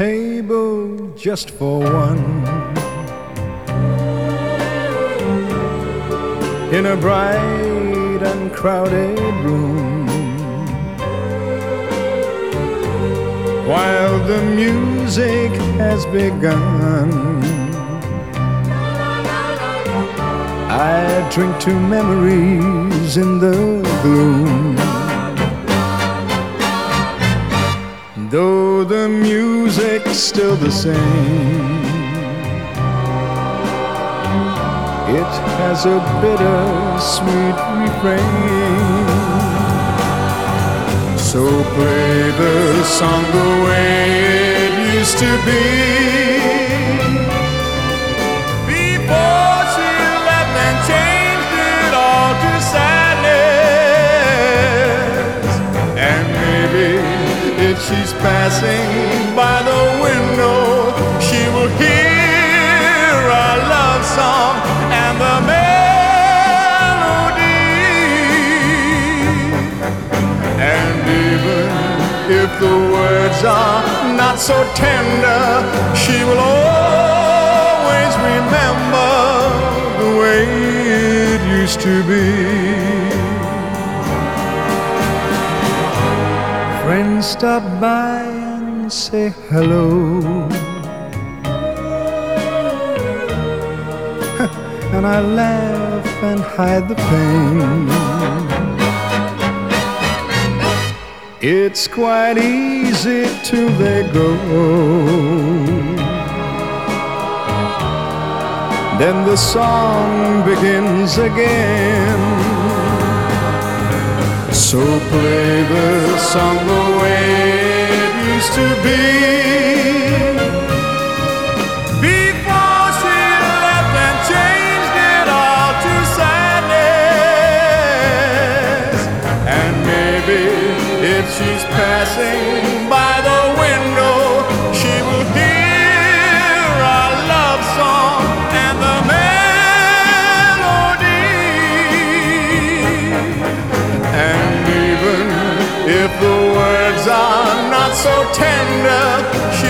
table just for one. In a bright and crowded room, while the music has begun, I drink to memories in the gloom. Though the music's still the same, it has a bitter sweet refrain. So play the song the way it used to be. Before she left and changed it all to sadness. And maybe if she's passing by the window, she will hear our love song and the melody. And even if the words are not so tender, she will always remember the way it used to be. Friends stop by and say hello. and I laugh and hide the pain. It's quite easy till they go. Then the song begins again. So play the song the way it used to be. Before she left and changed it all to sadness. And maybe if she's passing. so tender.